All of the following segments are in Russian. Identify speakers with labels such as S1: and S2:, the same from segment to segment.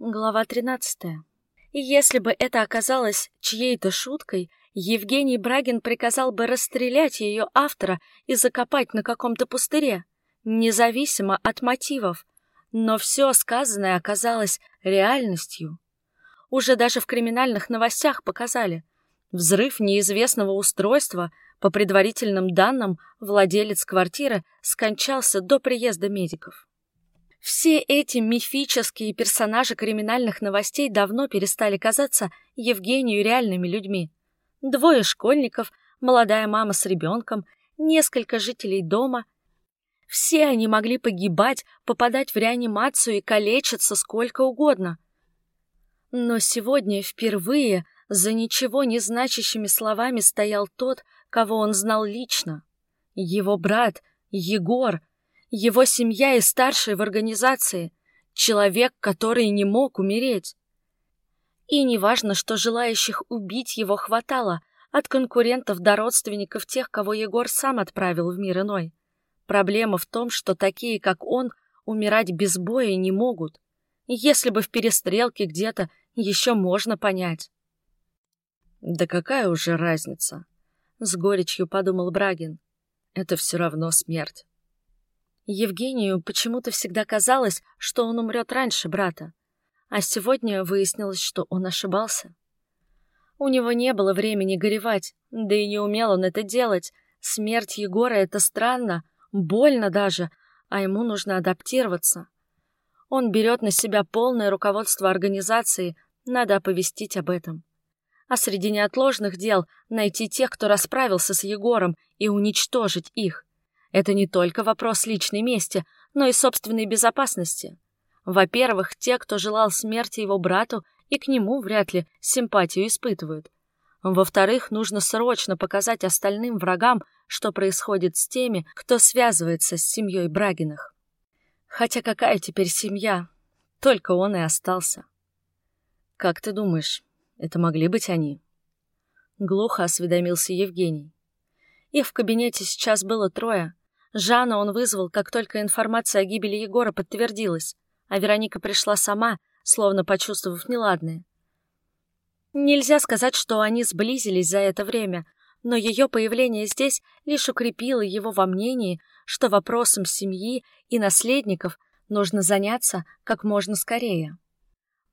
S1: Глава 13. И если бы это оказалось чьей-то шуткой, Евгений Брагин приказал бы расстрелять ее автора и закопать на каком-то пустыре, независимо от мотивов. Но все сказанное оказалось реальностью. Уже даже в криминальных новостях показали. Взрыв неизвестного устройства, по предварительным данным, владелец квартиры скончался до приезда медиков. Все эти мифические персонажи криминальных новостей давно перестали казаться Евгению реальными людьми. Двое школьников, молодая мама с ребенком, несколько жителей дома. Все они могли погибать, попадать в реанимацию и калечиться сколько угодно. Но сегодня впервые за ничего не значащими словами стоял тот, кого он знал лично. Его брат, Егор, его семья и старший в организации, человек, который не мог умереть. И неважно, что желающих убить его хватало, от конкурентов до родственников тех, кого Егор сам отправил в мир иной. Проблема в том, что такие, как он, умирать без боя не могут. Если бы в перестрелке где-то еще можно понять. «Да какая уже разница?» — с горечью подумал Брагин. «Это все равно смерть». Евгению почему-то всегда казалось, что он умрет раньше брата, а сегодня выяснилось, что он ошибался. У него не было времени горевать, да и не умел он это делать. Смерть Егора — это странно, больно даже, а ему нужно адаптироваться. Он берет на себя полное руководство организации, надо оповестить об этом. А среди неотложных дел найти тех, кто расправился с Егором, и уничтожить их. Это не только вопрос личной мести, но и собственной безопасности. Во-первых, те, кто желал смерти его брату, и к нему вряд ли симпатию испытывают. Во-вторых, нужно срочно показать остальным врагам, что происходит с теми, кто связывается с семьей Брагиных. Хотя какая теперь семья? Только он и остался. «Как ты думаешь, это могли быть они?» Глухо осведомился Евгений. Их в кабинете сейчас было трое, Жанна он вызвал, как только информация о гибели Егора подтвердилась, а Вероника пришла сама, словно почувствовав неладное. Нельзя сказать, что они сблизились за это время, но ее появление здесь лишь укрепило его во мнении, что вопросом семьи и наследников нужно заняться как можно скорее.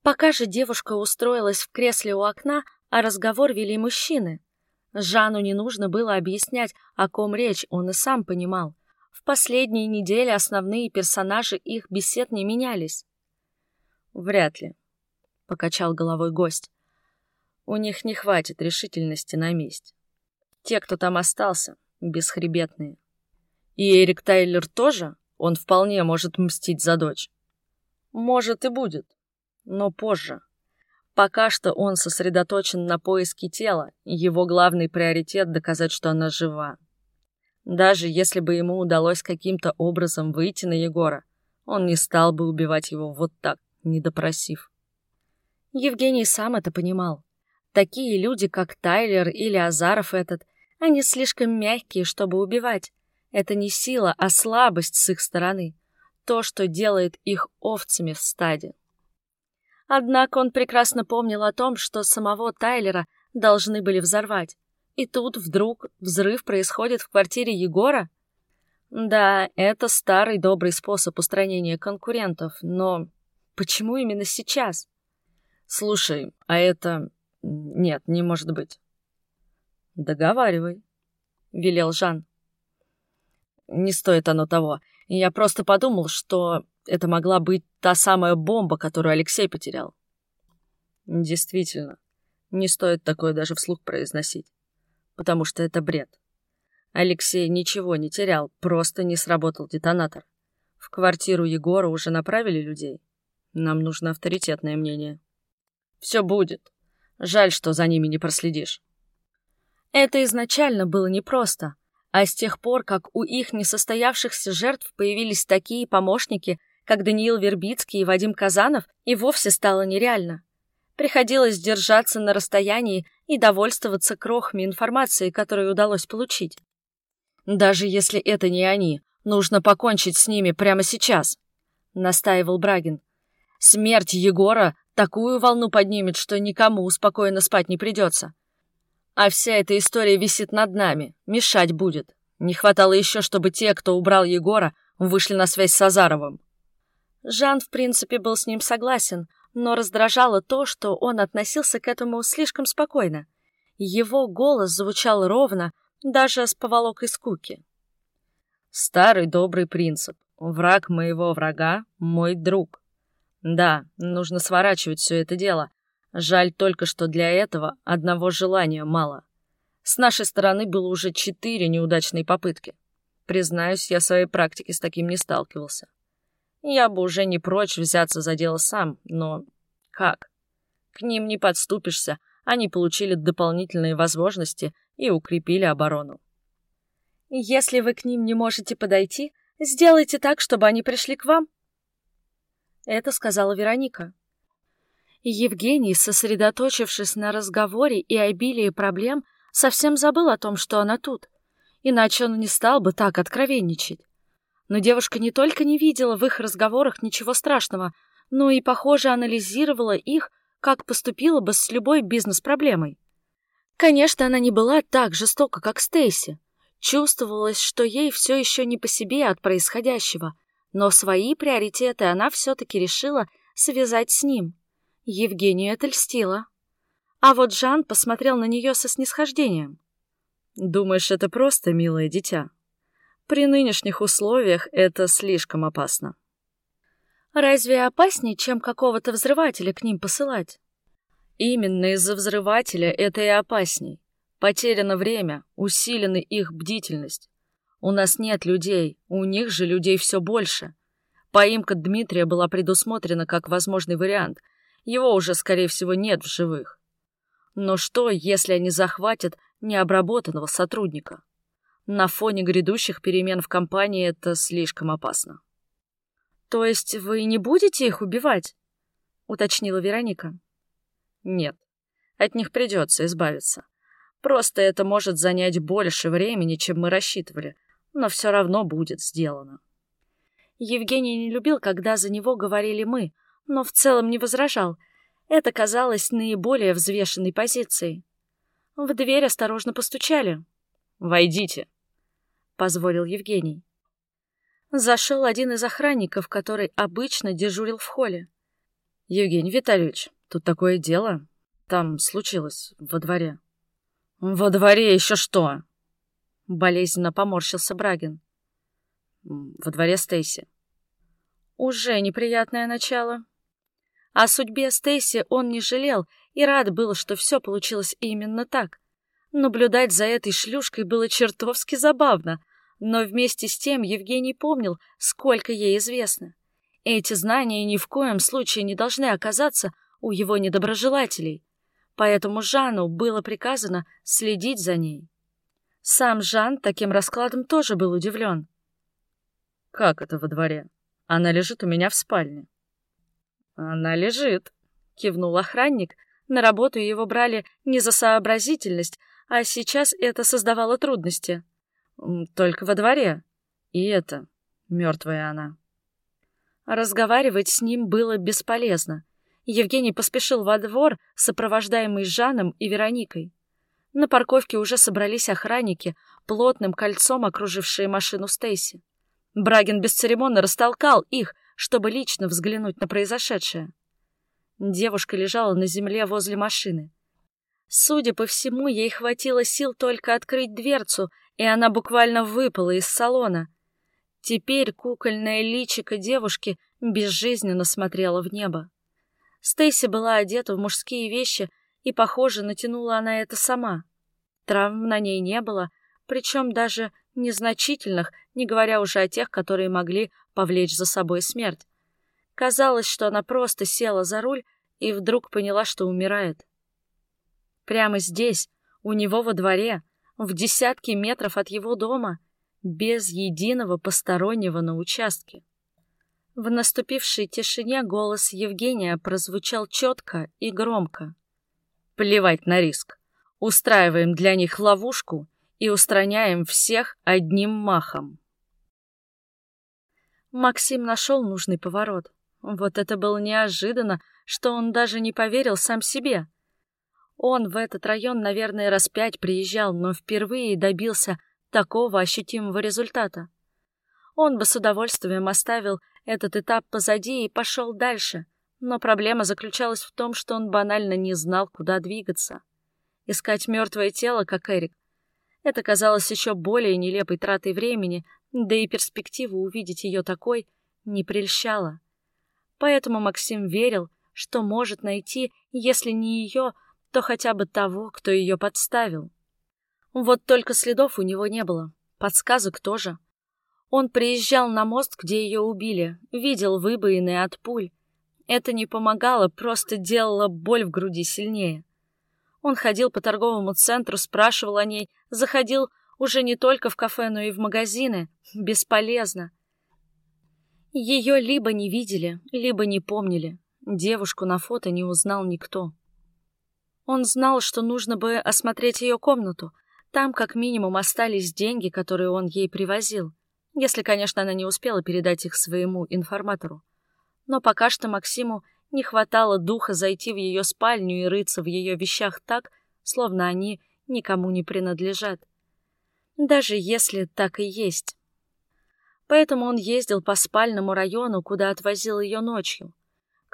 S1: Пока же девушка устроилась в кресле у окна, а разговор вели мужчины. Жанну не нужно было объяснять, о ком речь, он и сам понимал — в последние недели основные персонажи их бесед не менялись. Вряд ли, — покачал головой гость. У них не хватит решительности на месть. Те, кто там остался, бесхребетные. И Эрик Тайлер тоже? Он вполне может мстить за дочь. Может и будет, но позже. Пока что он сосредоточен на поиске тела, его главный приоритет — доказать, что она жива. Даже если бы ему удалось каким-то образом выйти на Егора, он не стал бы убивать его вот так, не допросив. Евгений сам это понимал. Такие люди, как Тайлер или Азаров этот, они слишком мягкие, чтобы убивать. Это не сила, а слабость с их стороны. То, что делает их овцами в стаде. Однако он прекрасно помнил о том, что самого Тайлера должны были взорвать. И тут вдруг взрыв происходит в квартире Егора? Да, это старый добрый способ устранения конкурентов, но почему именно сейчас? Слушай, а это... Нет, не может быть. Договаривай, велел Жан. Не стоит оно того. Я просто подумал, что это могла быть та самая бомба, которую Алексей потерял. Действительно, не стоит такое даже вслух произносить потому что это бред. Алексей ничего не терял, просто не сработал детонатор. В квартиру Егора уже направили людей. Нам нужно авторитетное мнение. Все будет. Жаль, что за ними не проследишь. Это изначально было непросто, а с тех пор, как у их несостоявшихся жертв появились такие помощники, как Даниил Вербицкий и Вадим Казанов, и вовсе стало нереально. Приходилось держаться на расстоянии и довольствоваться крохами информации, которую удалось получить. «Даже если это не они, нужно покончить с ними прямо сейчас», — настаивал Брагин. Смерть Егора такую волну поднимет, что никому спокойно спать не придется. А вся эта история висит над нами, мешать будет. Не хватало еще, чтобы те, кто убрал Егора, вышли на связь с Азаровым. Жан, в принципе, был с ним согласен, но раздражало то, что он относился к этому слишком спокойно. Его голос звучал ровно, даже с поволокой скуки. Старый добрый принцип. Враг моего врага — мой друг. Да, нужно сворачивать все это дело. Жаль только, что для этого одного желания мало. С нашей стороны было уже четыре неудачные попытки. Признаюсь, я в своей практике с таким не сталкивался. Я бы уже не прочь взяться за дело сам, но как? К ним не подступишься, они получили дополнительные возможности и укрепили оборону. Если вы к ним не можете подойти, сделайте так, чтобы они пришли к вам. Это сказала Вероника. Евгений, сосредоточившись на разговоре и обилии проблем, совсем забыл о том, что она тут. Иначе он не стал бы так откровенничать. Но девушка не только не видела в их разговорах ничего страшного, но и, похоже, анализировала их, как поступила бы с любой бизнес-проблемой. Конечно, она не была так жестока, как Стейси, Чувствовалось, что ей все еще не по себе от происходящего, но свои приоритеты она все-таки решила связать с ним. Евгению это льстило. А вот Жан посмотрел на нее со снисхождением. «Думаешь, это просто, милое дитя? При нынешних условиях это слишком опасно». «Разве опаснее, чем какого-то взрывателя к ним посылать?» «Именно из-за взрывателя это и опасней. Потеряно время, усилена их бдительность. У нас нет людей, у них же людей все больше. Поимка Дмитрия была предусмотрена как возможный вариант. Его уже, скорее всего, нет в живых. Но что, если они захватят необработанного сотрудника? На фоне грядущих перемен в компании это слишком опасно. «То есть вы не будете их убивать?» — уточнила Вероника. «Нет, от них придется избавиться. Просто это может занять больше времени, чем мы рассчитывали, но все равно будет сделано. Евгений не любил, когда за него говорили «мы», но в целом не возражал. Это казалось наиболее взвешенной позицией. В дверь осторожно постучали. «Войдите», — позволил Евгений. Зашел один из охранников, который обычно дежурил в холле. «Евгений Витальевич, тут такое дело. Там случилось, во дворе». «Во дворе еще что?» Болезненно поморщился Брагин. «Во дворе Стейси». Уже неприятное начало. О судьбе Стейси он не жалел и рад был, что все получилось именно так. Наблюдать за этой шлюшкой было чертовски забавно, но вместе с тем Евгений помнил, сколько ей известно. Эти знания ни в коем случае не должны оказаться у его недоброжелателей поэтому Жану было приказано следить за ней. Сам Жан таким раскладом тоже был удивлен. «Как это во дворе? Она лежит у меня в спальне». «Она лежит», — кивнул охранник. На работу его брали не за сообразительность, а сейчас это создавало трудности. Только во дворе. И это, мертвая она. Разговаривать с ним было бесполезно. Евгений поспешил во двор, сопровождаемый Жаном и Вероникой. На парковке уже собрались охранники, плотным кольцом окружившие машину Стейси. Брагин бесцеремонно растолкал их, чтобы лично взглянуть на произошедшее. Девушка лежала на земле возле машины. Судя по всему, ей хватило сил только открыть дверцу, и она буквально выпала из салона. Теперь кукольное личико девушки безжизненно смотрело в небо. Стейси была одета в мужские вещи, и, похоже, натянула она это сама. Травм на ней не было, причем даже незначительных, не говоря уже о тех, которые могли повлечь за собой смерть. Казалось, что она просто села за руль и вдруг поняла, что умирает. Прямо здесь, у него во дворе, в десятки метров от его дома, без единого постороннего на участке. В наступившей тишине голос Евгения прозвучал четко и громко. «Плевать на риск. Устраиваем для них ловушку и устраняем всех одним махом». Максим нашел нужный поворот. Вот это было неожиданно, что он даже не поверил сам себе. Он в этот район, наверное, раз пять приезжал, но впервые добился такого ощутимого результата. Он бы с удовольствием оставил этот этап позади и пошел дальше, но проблема заключалась в том, что он банально не знал, куда двигаться. Искать мертвое тело, как Эрик, это казалось еще более нелепой тратой времени, да и перспектива увидеть ее такой не прельщала. Поэтому Максим верил, что может найти, если не ее, то хотя бы того, кто ее подставил. Вот только следов у него не было, подсказок тоже. Он приезжал на мост, где ее убили, видел выбоины от пуль. Это не помогало, просто делало боль в груди сильнее. Он ходил по торговому центру, спрашивал о ней, заходил уже не только в кафе, но и в магазины. Бесполезно. Ее либо не видели, либо не помнили. Девушку на фото не узнал никто. Он знал, что нужно бы осмотреть ее комнату. Там как минимум остались деньги, которые он ей привозил. Если, конечно, она не успела передать их своему информатору. Но пока что Максиму не хватало духа зайти в ее спальню и рыться в ее вещах так, словно они никому не принадлежат. Даже если так и есть. Поэтому он ездил по спальному району, куда отвозил ее ночью.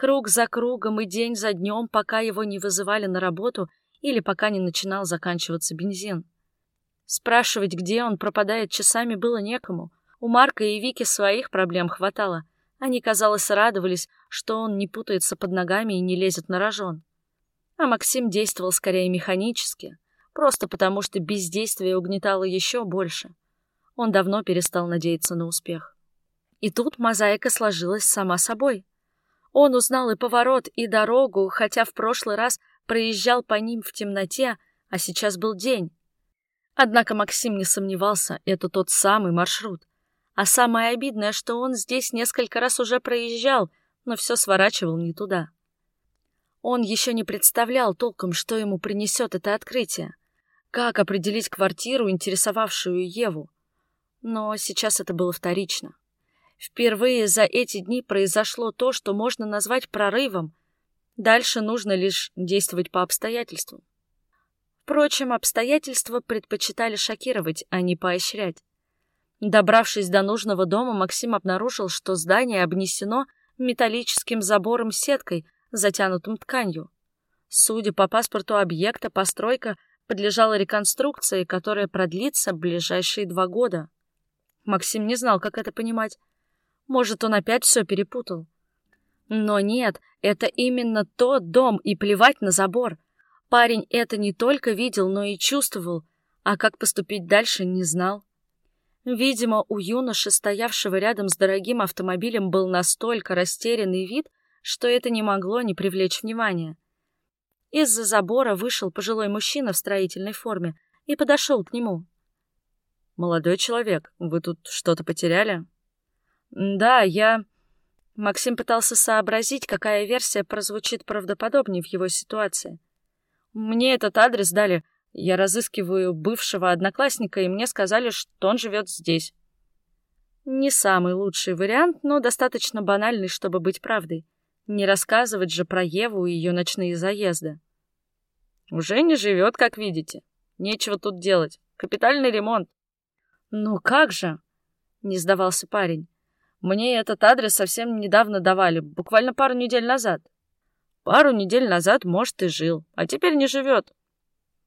S1: Круг за кругом и день за днем, пока его не вызывали на работу или пока не начинал заканчиваться бензин. Спрашивать, где он пропадает часами, было некому. У Марка и Вики своих проблем хватало. Они, казалось, радовались, что он не путается под ногами и не лезет на рожон. А Максим действовал скорее механически, просто потому что бездействие угнетало еще больше. Он давно перестал надеяться на успех. И тут мозаика сложилась сама собой. Он узнал и поворот, и дорогу, хотя в прошлый раз проезжал по ним в темноте, а сейчас был день. Однако Максим не сомневался, это тот самый маршрут. А самое обидное, что он здесь несколько раз уже проезжал, но все сворачивал не туда. Он еще не представлял толком, что ему принесет это открытие. Как определить квартиру, интересовавшую Еву? Но сейчас это было вторично. Впервые за эти дни произошло то, что можно назвать прорывом. Дальше нужно лишь действовать по обстоятельствам. Впрочем, обстоятельства предпочитали шокировать, а не поощрять. Добравшись до нужного дома, Максим обнаружил, что здание обнесено металлическим забором-сеткой, затянутым тканью. Судя по паспорту объекта, постройка подлежала реконструкции, которая продлится ближайшие два года. Максим не знал, как это понимать. Может, он опять все перепутал. Но нет, это именно тот дом, и плевать на забор. Парень это не только видел, но и чувствовал, а как поступить дальше не знал. Видимо, у юноши, стоявшего рядом с дорогим автомобилем, был настолько растерянный вид, что это не могло не привлечь внимания. Из-за забора вышел пожилой мужчина в строительной форме и подошел к нему. «Молодой человек, вы тут что-то потеряли?» «Да, я...» Максим пытался сообразить, какая версия прозвучит правдоподобнее в его ситуации. «Мне этот адрес дали я разыскиваю бывшего одноклассника, и мне сказали, что он живет здесь. Не самый лучший вариант, но достаточно банальный, чтобы быть правдой. Не рассказывать же про Еву и ее ночные заезды. Уже не живет, как видите. Нечего тут делать. Капитальный ремонт. Ну как же? Не сдавался парень. Мне этот адрес совсем недавно давали, буквально пару недель назад. Пару недель назад, может, и жил, а теперь не живет.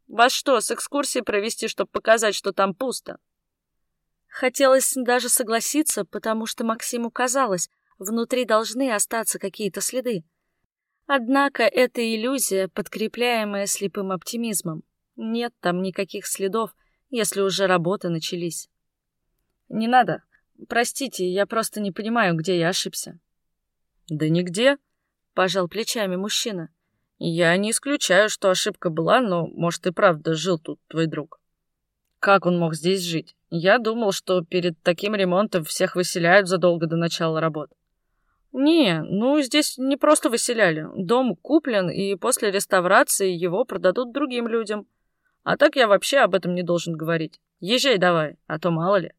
S1: Вас что, с экскурсией провести, чтобы показать, что там пусто? Хотелось даже согласиться, потому что Максиму казалось, внутри должны остаться какие-то следы. Однако это иллюзия, подкрепляемая слепым оптимизмом. Нет там никаких следов, если уже работы начались. Не надо. Простите, я просто не понимаю, где я ошибся. Да нигде, пожал плечами мужчина. Я не исключаю, что ошибка была, но, может, и правда жил тут твой друг. Как он мог здесь жить? Я думал, что перед таким ремонтом всех выселяют задолго до начала работ. Не, ну здесь не просто выселяли. Дом куплен, и после реставрации его продадут другим людям. А так я вообще об этом не должен говорить. Езжай давай, а то мало ли.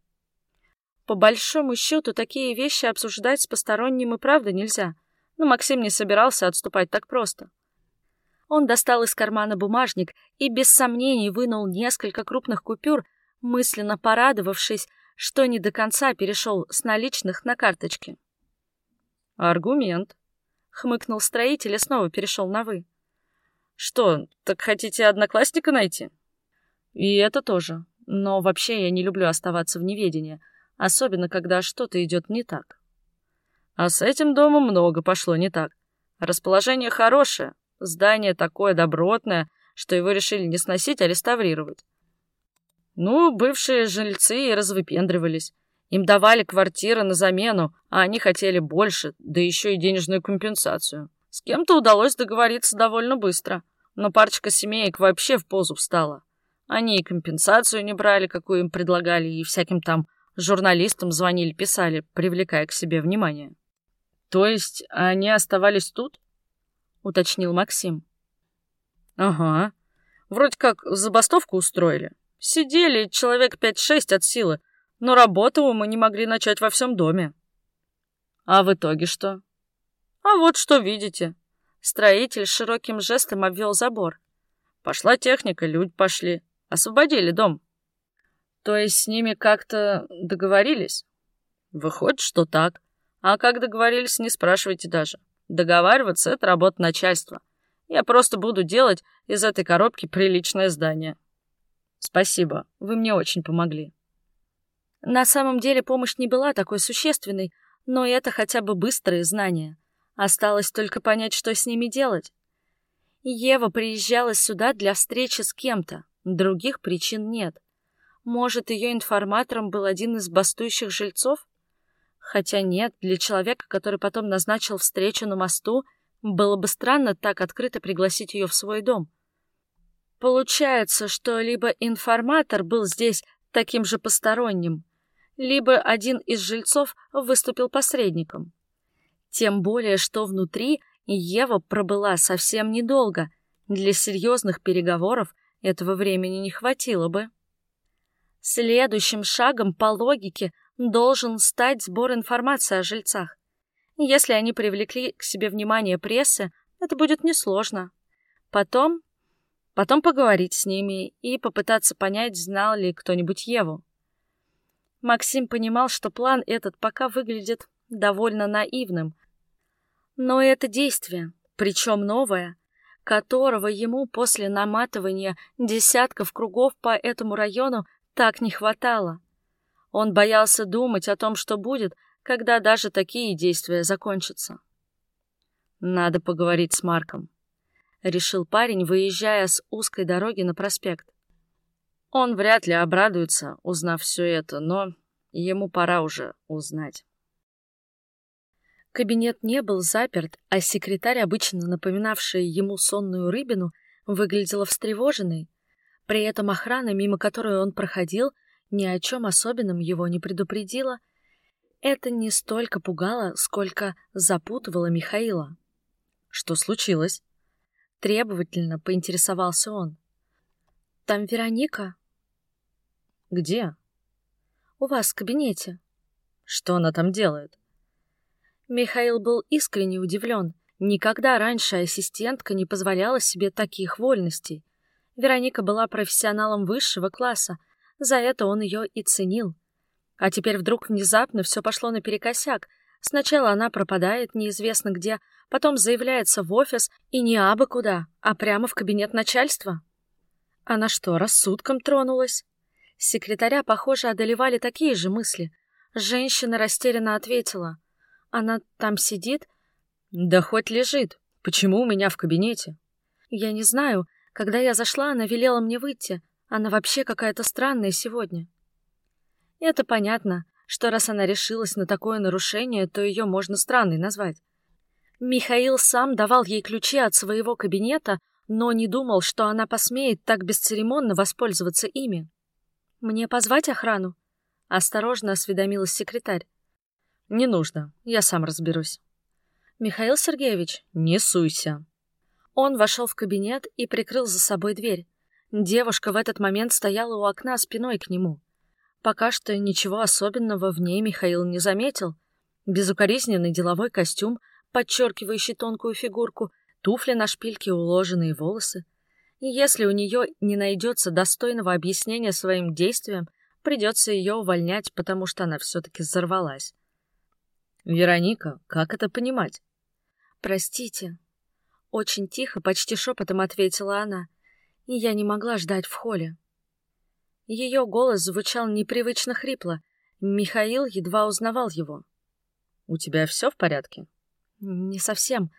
S1: По большому счету, такие вещи обсуждать с посторонним и правда нельзя. но Максим не собирался отступать так просто. Он достал из кармана бумажник и без сомнений вынул несколько крупных купюр, мысленно порадовавшись, что не до конца перешел с наличных на карточки.
S2: «Аргумент», — хмыкнул строитель и снова перешел на «вы». «Что, так хотите одноклассника найти?» «И это тоже. Но вообще я не люблю оставаться в неведении, особенно когда что-то идет не так». «А с этим домом много пошло не так. Расположение хорошее, здание такое добротное, что его решили не сносить, а реставрировать. Ну, бывшие жильцы и развыпендривались. Им давали квартиры на замену, а они хотели больше, да еще и денежную компенсацию. С кем-то удалось договориться довольно быстро, но парочка семеек вообще в позу встала. Они и компенсацию не брали, какую им предлагали, и всяким там журналистам звонили-писали, привлекая к себе внимание. То есть они оставались тут? уточнил Максим. Ага. Вроде как забастовку устроили. Сидели человек пять-шесть от силы, но работу мы не могли начать во всем доме. А в итоге что? А вот что видите. Строитель широким жестом обвел забор. Пошла техника, люди пошли. Освободили дом. То есть с ними как-то договорились? Выходит, что так. А как договорились, не спрашивайте даже. Договариваться — это работа начальства. Я просто буду делать из этой коробки приличное здание. Спасибо, вы мне очень помогли.
S1: На самом деле помощь не была такой существенной, но это хотя бы быстрые знания. Осталось только понять, что с ними делать. Ева приезжала сюда для встречи с кем-то, других причин нет. Может, ее информатором был один из бастующих жильцов? Хотя нет, для человека, который потом назначил встречу на мосту, было бы странно так открыто пригласить ее в свой дом. Получается, что либо информатор был здесь таким же посторонним, либо один из жильцов выступил посредником. Тем более, что внутри Ева пробыла совсем недолго. Для серьезных переговоров этого времени не хватило бы. Следующим шагом по логике должен стать сбор информации о жильцах. Если они привлекли к себе внимание прессы, это будет несложно. Потом... Потом поговорить с ними и попытаться понять, знал ли кто-нибудь Еву. Максим понимал, что план этот пока выглядит довольно наивным. Но это действие, причем новое, которого ему после наматывания десятков кругов по этому району так не хватало. Он боялся думать о том, что будет, когда даже такие действия закончатся. «Надо поговорить с Марком», — решил парень, выезжая с узкой дороги на проспект. Он вряд ли обрадуется, узнав все это, но ему пора уже узнать. Кабинет не был заперт, а секретарь, обычно напоминавшая ему сонную рыбину, выглядела встревоженной. При этом охрана, мимо которой он проходил, ни о чем особенном его не предупредила, это не столько пугало, сколько запутывало Михаила. Что случилось? Требовательно поинтересовался он. Там Вероника. Где? У вас в кабинете. Что она там делает? Михаил был искренне удивлен. Никогда раньше ассистентка не позволяла себе таких вольностей. Вероника была профессионалом высшего класса, за это он ее и ценил. А теперь вдруг внезапно все пошло наперекосяк. Сначала она пропадает неизвестно где, потом заявляется в офис и не абы куда, а прямо в кабинет начальства. Она что, рассудком тронулась? Секретаря, похоже, одолевали такие же мысли. Женщина растерянно ответила. Она там сидит? Да хоть лежит. Почему у меня в кабинете? Я не знаю. Когда я зашла, она велела мне выйти. Она вообще какая-то странная сегодня. Это понятно, что раз она решилась на такое нарушение, то ее можно странной назвать. Михаил сам давал ей ключи от своего кабинета, но не думал, что она посмеет так бесцеремонно воспользоваться ими. «Мне позвать охрану?» — осторожно осведомилась секретарь. «Не нужно, я сам разберусь». «Михаил Сергеевич, не суйся». Он вошел в кабинет и прикрыл за собой дверь. Девушка в этот момент стояла у окна спиной к нему. Пока что ничего особенного в ней Михаил не заметил. Безукоризненный деловой костюм, подчеркивающий тонкую фигурку, туфли на шпильке, уложенные волосы. И если у нее не найдется достойного объяснения своим действиям, придется ее увольнять, потому что она все-таки взорвалась.
S2: «Вероника, как это понимать?»
S1: «Простите». Очень тихо, почти шепотом ответила она, и я не могла ждать в холле. Ее голос звучал непривычно хрипло. Михаил едва узнавал его.
S2: «У тебя все в порядке?»
S1: «Не совсем.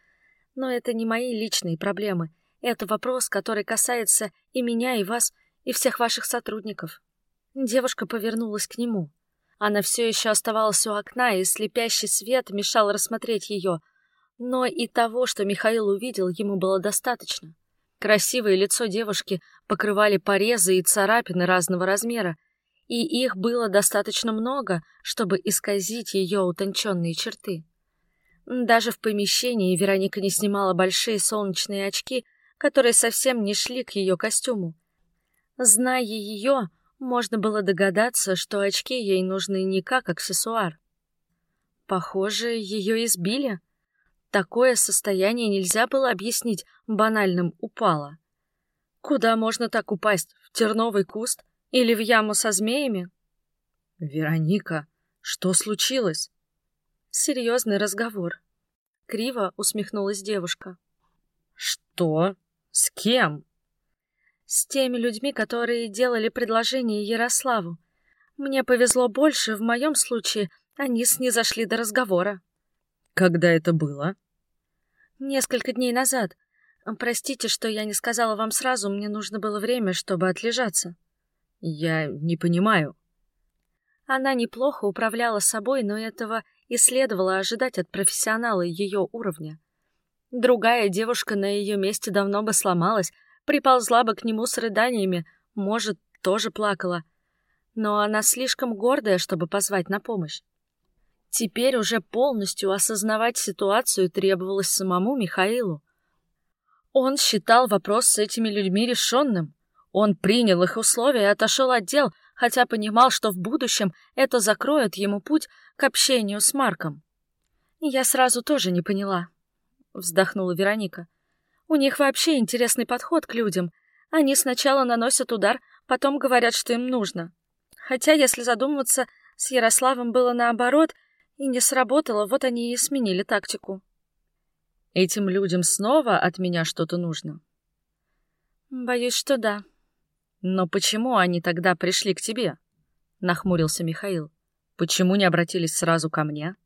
S1: Но это не мои личные проблемы. Это вопрос, который касается и меня, и вас, и всех ваших сотрудников». Девушка повернулась к нему. Она все еще оставалась у окна, и слепящий свет мешал рассмотреть ее. Но и того, что Михаил увидел, ему было достаточно. Красивое лицо девушки покрывали порезы и царапины разного размера, и их было достаточно много, чтобы исказить ее утонченные черты. Даже в помещении Вероника не снимала большие солнечные очки, которые совсем не шли к ее костюму. Зная ее, можно было догадаться, что очки ей нужны не как аксессуар. Похоже, ее избили. Такое состояние нельзя было объяснить банальным «упала». Куда можно так упасть? В терновый куст? Или в яму со змеями?
S2: Вероника, что случилось?
S1: Серьезный разговор. Криво усмехнулась девушка.
S2: Что? С кем?
S1: С теми людьми, которые делали предложение Ярославу. Мне повезло больше, в моем случае они снизошли до разговора.
S2: Когда это было?
S1: Несколько дней назад. Простите, что я не сказала вам сразу, мне нужно было время, чтобы отлежаться.
S2: Я не понимаю.
S1: Она неплохо управляла собой, но этого и следовало ожидать от профессионала ее уровня. Другая девушка на ее месте давно бы сломалась, приползла бы к нему с рыданиями, может, тоже плакала. Но она слишком гордая, чтобы позвать на помощь. Теперь уже полностью осознавать ситуацию требовалось самому Михаилу. Он считал вопрос с этими людьми решенным. Он принял их условия и отошел от дел, хотя понимал, что в будущем это закроет ему путь к общению с Марком. «Я сразу тоже не поняла», — вздохнула Вероника. У них вообще интересный подход к людям. Они сначала наносят удар, потом говорят, что им нужно. Хотя, если задуматься, с Ярославом было наоборот, и не сработало, вот они и сменили тактику.
S2: Этим людям снова от меня что-то нужно?
S1: Боюсь, что да.
S2: Но почему они тогда пришли к тебе? Нахмурился Михаил. Почему не обратились сразу ко мне?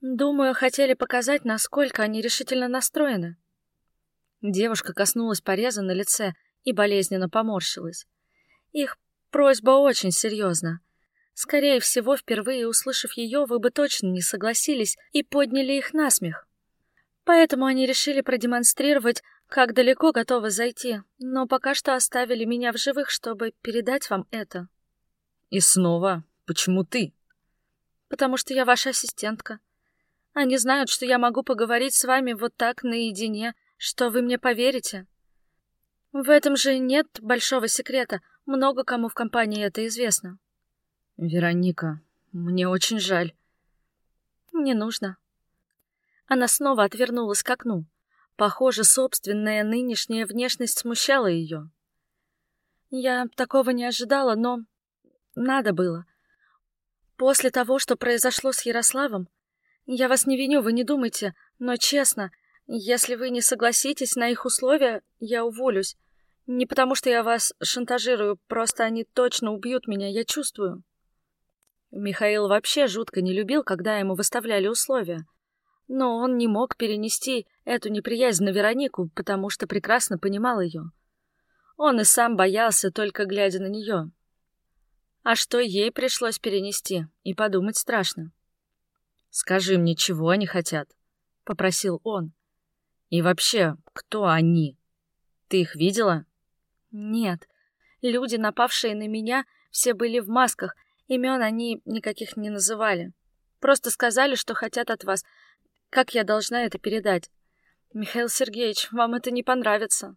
S1: Думаю, хотели показать, насколько они решительно настроены. Девушка коснулась пореза на лице и болезненно поморщилась. Их просьба очень серьезна. Скорее всего, впервые услышав ее, вы бы точно не согласились и подняли их на смех. Поэтому они решили продемонстрировать, как далеко готовы зайти, но пока что оставили меня в живых, чтобы передать вам это.
S2: И снова, почему ты?
S1: Потому что я ваша ассистентка. Они знают, что я могу поговорить с вами вот так наедине, что вы мне поверите? В этом же нет большого секрета. Много кому в компании это известно.
S2: Вероника, мне очень жаль.
S1: Не нужно. Она снова отвернулась к окну. Похоже, собственная нынешняя внешность смущала ее. Я такого не ожидала, но надо было. После того, что произошло с Ярославом, я вас не виню, вы не думайте, но честно, если вы не согласитесь на их условия, я уволюсь. Не потому что я вас шантажирую, просто они точно убьют меня, я чувствую. Михаил вообще жутко не любил, когда ему выставляли условия. Но он не мог перенести эту неприязнь на Веронику, потому что прекрасно понимал ее. Он и сам боялся, только глядя на нее. А что ей пришлось перенести, и подумать страшно.
S2: «Скажи мне, чего они хотят?» — попросил он. И вообще, кто они? Ты их видела?
S1: Нет. Люди, напавшие на меня, все были в масках. Имен они никаких не называли. Просто сказали, что хотят от вас. Как я должна это передать? Михаил Сергеевич, вам это не понравится.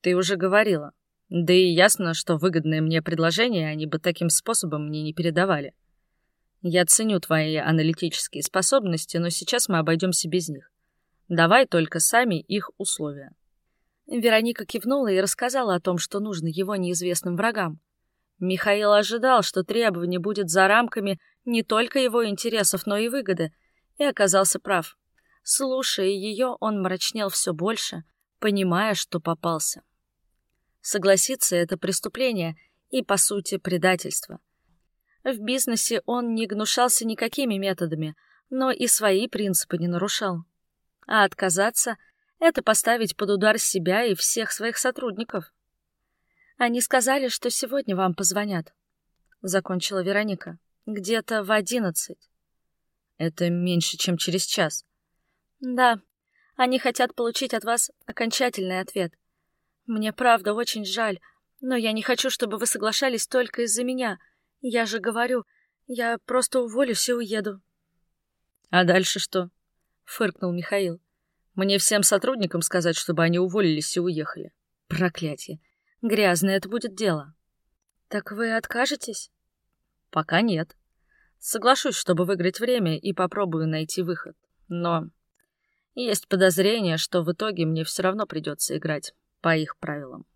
S2: Ты уже говорила. Да и ясно, что выгодное мне предложение они бы таким способом мне не передавали. Я ценю твои аналитические способности, но сейчас мы обойдемся без них. Давай только сами их условия.
S1: Вероника кивнула и рассказала о том, что нужно его неизвестным врагам. Михаил ожидал, что требование будет за рамками не только его интересов, но и выгоды, и оказался прав. Слушая ее, он мрачнел все больше, понимая, что попался. Согласиться — это преступление и, по сути, предательство. В бизнесе он не гнушался никакими методами, но и свои принципы не нарушал. А отказаться — это поставить под удар себя и всех своих сотрудников. Они сказали, что сегодня вам позвонят. Закончила Вероника. Где-то в одиннадцать.
S2: Это меньше, чем через час.
S1: Да, они хотят получить от вас окончательный ответ. Мне правда очень жаль, но я не хочу, чтобы вы соглашались только из-за меня. Я же говорю, я просто уволюсь и уеду.
S2: А дальше что? Фыркнул Михаил. Мне всем сотрудникам сказать, чтобы они уволились и уехали. Проклятие. Грязное это будет дело.
S1: Так вы откажетесь?
S2: Пока нет. Соглашусь, чтобы выиграть время и попробую найти выход. Но есть подозрение, что в итоге мне все равно придется играть по их правилам.